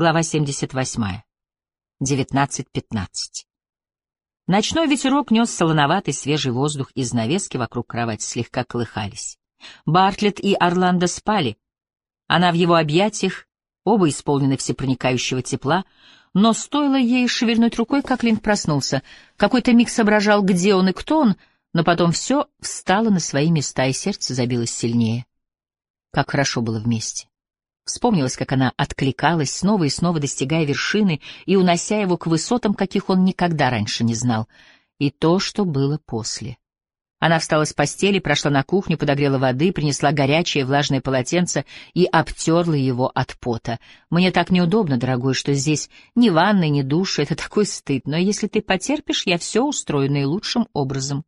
Глава 78. 19.15. Ночной ветерок нес солоноватый свежий воздух, из навески вокруг кровати слегка колыхались. Бартлетт и Орландо спали. Она в его объятиях, оба исполнены всепроникающего тепла, но стоило ей шевельнуть рукой, как Линк проснулся. Какой-то миг соображал, где он и кто он, но потом все встало на свои места, и сердце забилось сильнее. Как хорошо было вместе. Вспомнилось, как она откликалась, снова и снова достигая вершины и унося его к высотам, каких он никогда раньше не знал, и то, что было после. Она встала с постели, прошла на кухню, подогрела воды, принесла горячее влажное полотенце и обтерла его от пота. «Мне так неудобно, дорогой, что здесь ни ванны, ни душа, это такой стыд, но если ты потерпишь, я все устрою наилучшим образом».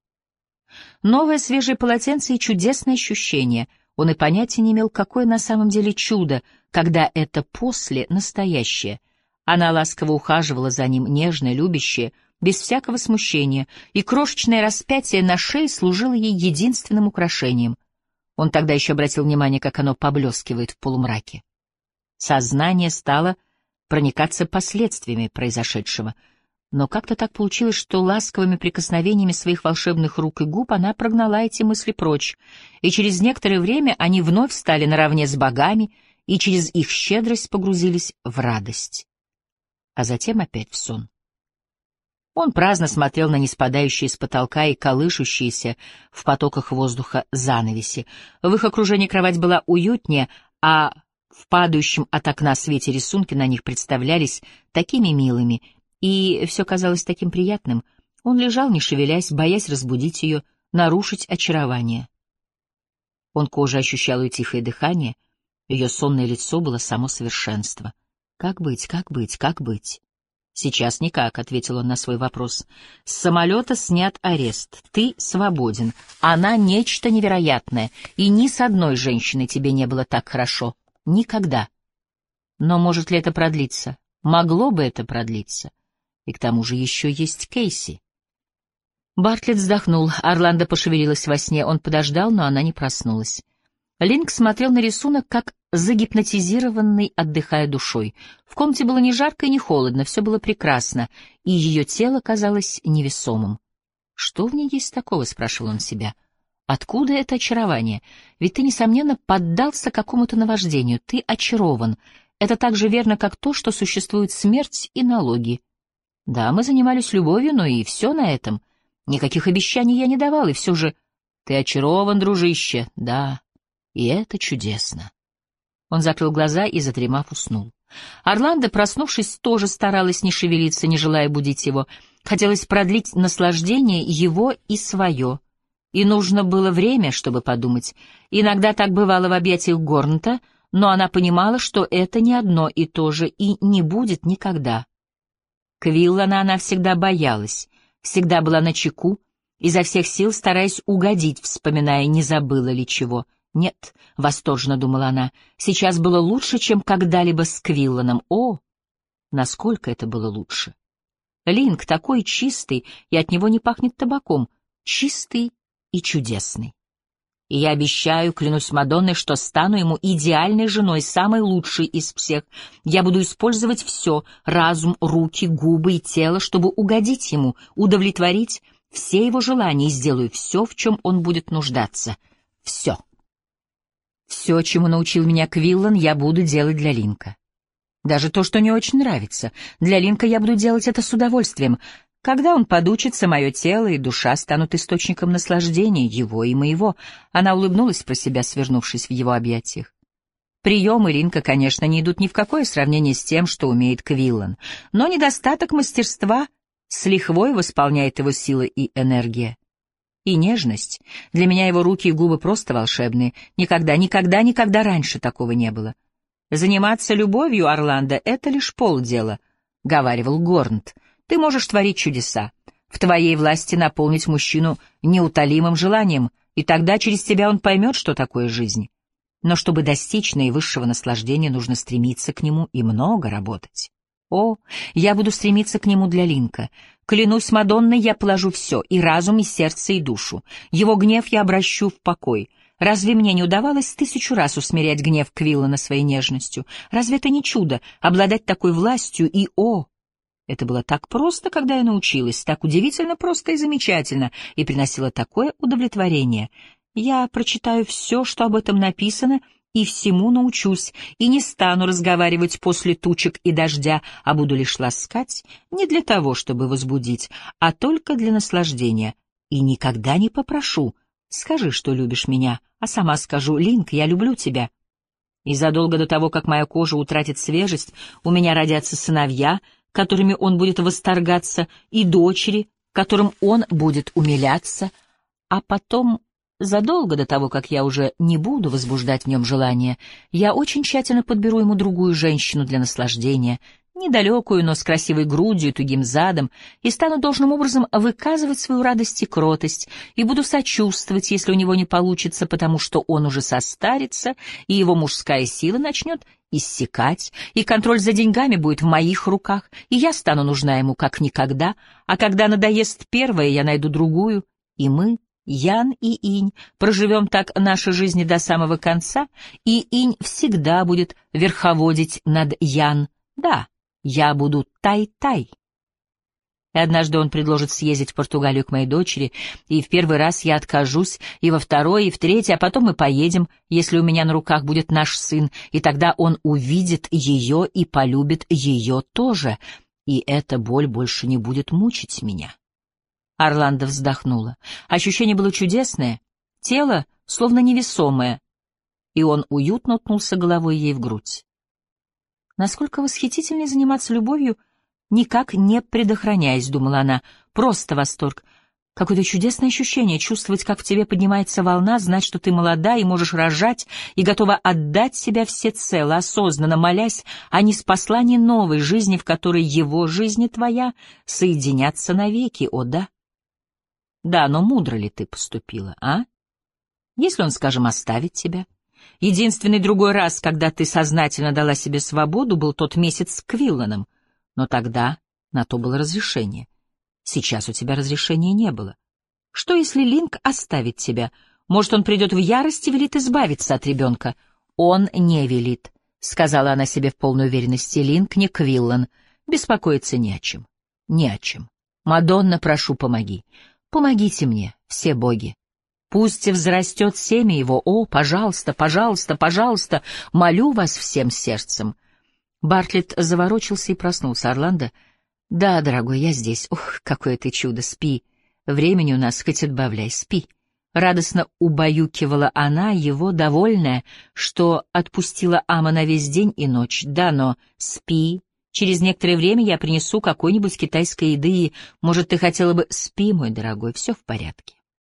Новое свежее полотенце и чудесное ощущение — он и понятия не имел, какое на самом деле чудо, когда это после настоящее. Она ласково ухаживала за ним, нежно, любящая, без всякого смущения, и крошечное распятие на шее служило ей единственным украшением. Он тогда еще обратил внимание, как оно поблескивает в полумраке. Сознание стало проникаться последствиями произошедшего — но как-то так получилось, что ласковыми прикосновениями своих волшебных рук и губ она прогнала эти мысли прочь, и через некоторое время они вновь стали наравне с богами и через их щедрость погрузились в радость. А затем опять в сон. Он праздно смотрел на неспадающие с потолка и колышущиеся в потоках воздуха занавеси. В их окружении кровать была уютнее, а в падающем от окна свете рисунки на них представлялись такими милыми — и все казалось таким приятным. Он лежал, не шевелясь, боясь разбудить ее, нарушить очарование. Он кожей ощущал ее тихое дыхание, ее сонное лицо было само совершенство. «Как быть, как быть, как быть?» «Сейчас никак», — ответил он на свой вопрос. «С самолета снят арест. Ты свободен. Она — нечто невероятное, и ни с одной женщиной тебе не было так хорошо. Никогда. Но может ли это продлиться? Могло бы это продлиться?» И к тому же еще есть Кейси. Бартлетт вздохнул. Орландо пошевелилась во сне. Он подождал, но она не проснулась. Линк смотрел на рисунок, как загипнотизированный, отдыхая душой. В комнате было ни жарко и ни холодно, все было прекрасно, и ее тело казалось невесомым. «Что в ней есть такого?» — спрашивал он себя. «Откуда это очарование? Ведь ты, несомненно, поддался какому-то наваждению, ты очарован. Это так же верно, как то, что существует смерть и налоги. Да, мы занимались любовью, но и все на этом. Никаких обещаний я не давал, и все же... Ты очарован, дружище, да, и это чудесно. Он закрыл глаза и, задремав, уснул. Орландо, проснувшись, тоже старалась не шевелиться, не желая будить его. Хотелось продлить наслаждение его и свое. И нужно было время, чтобы подумать. Иногда так бывало в объятиях Горнта, но она понимала, что это не одно и то же и не будет никогда. Квиллана она всегда боялась, всегда была на чеку, изо всех сил стараясь угодить, вспоминая, не забыла ли чего. «Нет», — восторженно думала она, — «сейчас было лучше, чем когда-либо с Квилланом. О, насколько это было лучше!» Линк такой чистый, и от него не пахнет табаком, чистый и чудесный. И я обещаю, клянусь Мадонной, что стану ему идеальной женой, самой лучшей из всех. Я буду использовать все — разум, руки, губы и тело, чтобы угодить ему, удовлетворить все его желания и сделаю все, в чем он будет нуждаться. Все. Все, чему научил меня Квиллан, я буду делать для Линка. Даже то, что не очень нравится. Для Линка я буду делать это с удовольствием. Когда он подучится, мое тело и душа станут источником наслаждения его и моего. Она улыбнулась про себя, свернувшись в его объятиях. Приемы Линка, конечно, не идут ни в какое сравнение с тем, что умеет Квиллан, но недостаток мастерства с лихвой восполняет его силы и энергия. И нежность. Для меня его руки и губы просто волшебные. Никогда, никогда, никогда раньше такого не было. Заниматься любовью, Орландо, — это лишь полдела, — говаривал Горнт. Ты можешь творить чудеса. В твоей власти наполнить мужчину неутолимым желанием, и тогда через тебя он поймет, что такое жизнь. Но чтобы достичь наивысшего наслаждения, нужно стремиться к нему и много работать. О, я буду стремиться к нему для Линка. Клянусь Мадонной, я положу все, и разум, и сердце, и душу. Его гнев я обращу в покой. Разве мне не удавалось тысячу раз усмирять гнев Квиллана своей нежностью? Разве это не чудо — обладать такой властью и, о, это было так просто, когда я научилась, так удивительно просто и замечательно, и приносило такое удовлетворение. Я прочитаю все, что об этом написано, и всему научусь, и не стану разговаривать после тучек и дождя, а буду лишь ласкать не для того, чтобы возбудить, а только для наслаждения, и никогда не попрошу — Скажи, что любишь меня, а сама скажу, Линк, я люблю тебя. И задолго до того, как моя кожа утратит свежесть, у меня родятся сыновья, которыми он будет восторгаться, и дочери, которым он будет умиляться, а потом, задолго до того, как я уже не буду возбуждать в нем желание, я очень тщательно подберу ему другую женщину для наслаждения, недалекую, но с красивой грудью и тугим задом, и стану должным образом выказывать свою радость и кротость, и буду сочувствовать, если у него не получится, потому что он уже состарится, и его мужская сила начнет иссякать, и контроль за деньгами будет в моих руках, и я стану нужна ему как никогда, а когда надоест первая, я найду другую, и мы, Ян и Инь, проживем так наши жизни до самого конца, и Инь всегда будет верховодить над Ян, да, я буду тай-тай. Однажды он предложит съездить в Португалию к моей дочери, и в первый раз я откажусь, и во второй, и в третий, а потом мы поедем, если у меня на руках будет наш сын, и тогда он увидит ее и полюбит ее тоже, и эта боль больше не будет мучить меня. Орландо вздохнула. Ощущение было чудесное, тело словно невесомое, и он уютно ткнулся головой ей в грудь. Насколько восхитительнее заниматься любовью, никак не предохраняясь, думала она. Просто восторг. Какое-то чудесное ощущение, чувствовать, как в тебе поднимается волна, знать, что ты молода и можешь рожать, и готова отдать себя всецело, осознанно, молясь о неспослании новой жизни, в которой его жизнь и твоя соединятся навеки, о да? Да, но мудро ли ты поступила, а? Если он, скажем, оставит тебя? Единственный другой раз, когда ты сознательно дала себе свободу, был тот месяц с Квилланом, но тогда на то было разрешение. Сейчас у тебя разрешения не было. Что, если Линк оставит тебя? Может, он придет в ярость и велит избавиться от ребенка? Он не велит, — сказала она себе в полной уверенности. Линк не Квиллан. Беспокоиться не о чем. Не о чем. Мадонна, прошу, помоги. Помогите мне, все боги. Пусть взрастет семя его. О, пожалуйста, пожалуйста, пожалуйста, молю вас всем сердцем. Бартлетт заворочился и проснулся. Орландо? Да, дорогой, я здесь. Ох, какое ты чудо, спи. Времени у нас хоть отбавляй, спи. Радостно убаюкивала она его, довольная, что отпустила Ама на весь день и ночь. Да, но спи. Через некоторое время я принесу какой-нибудь китайской еды, и, может, ты хотела бы... Спи, мой дорогой, все в порядке.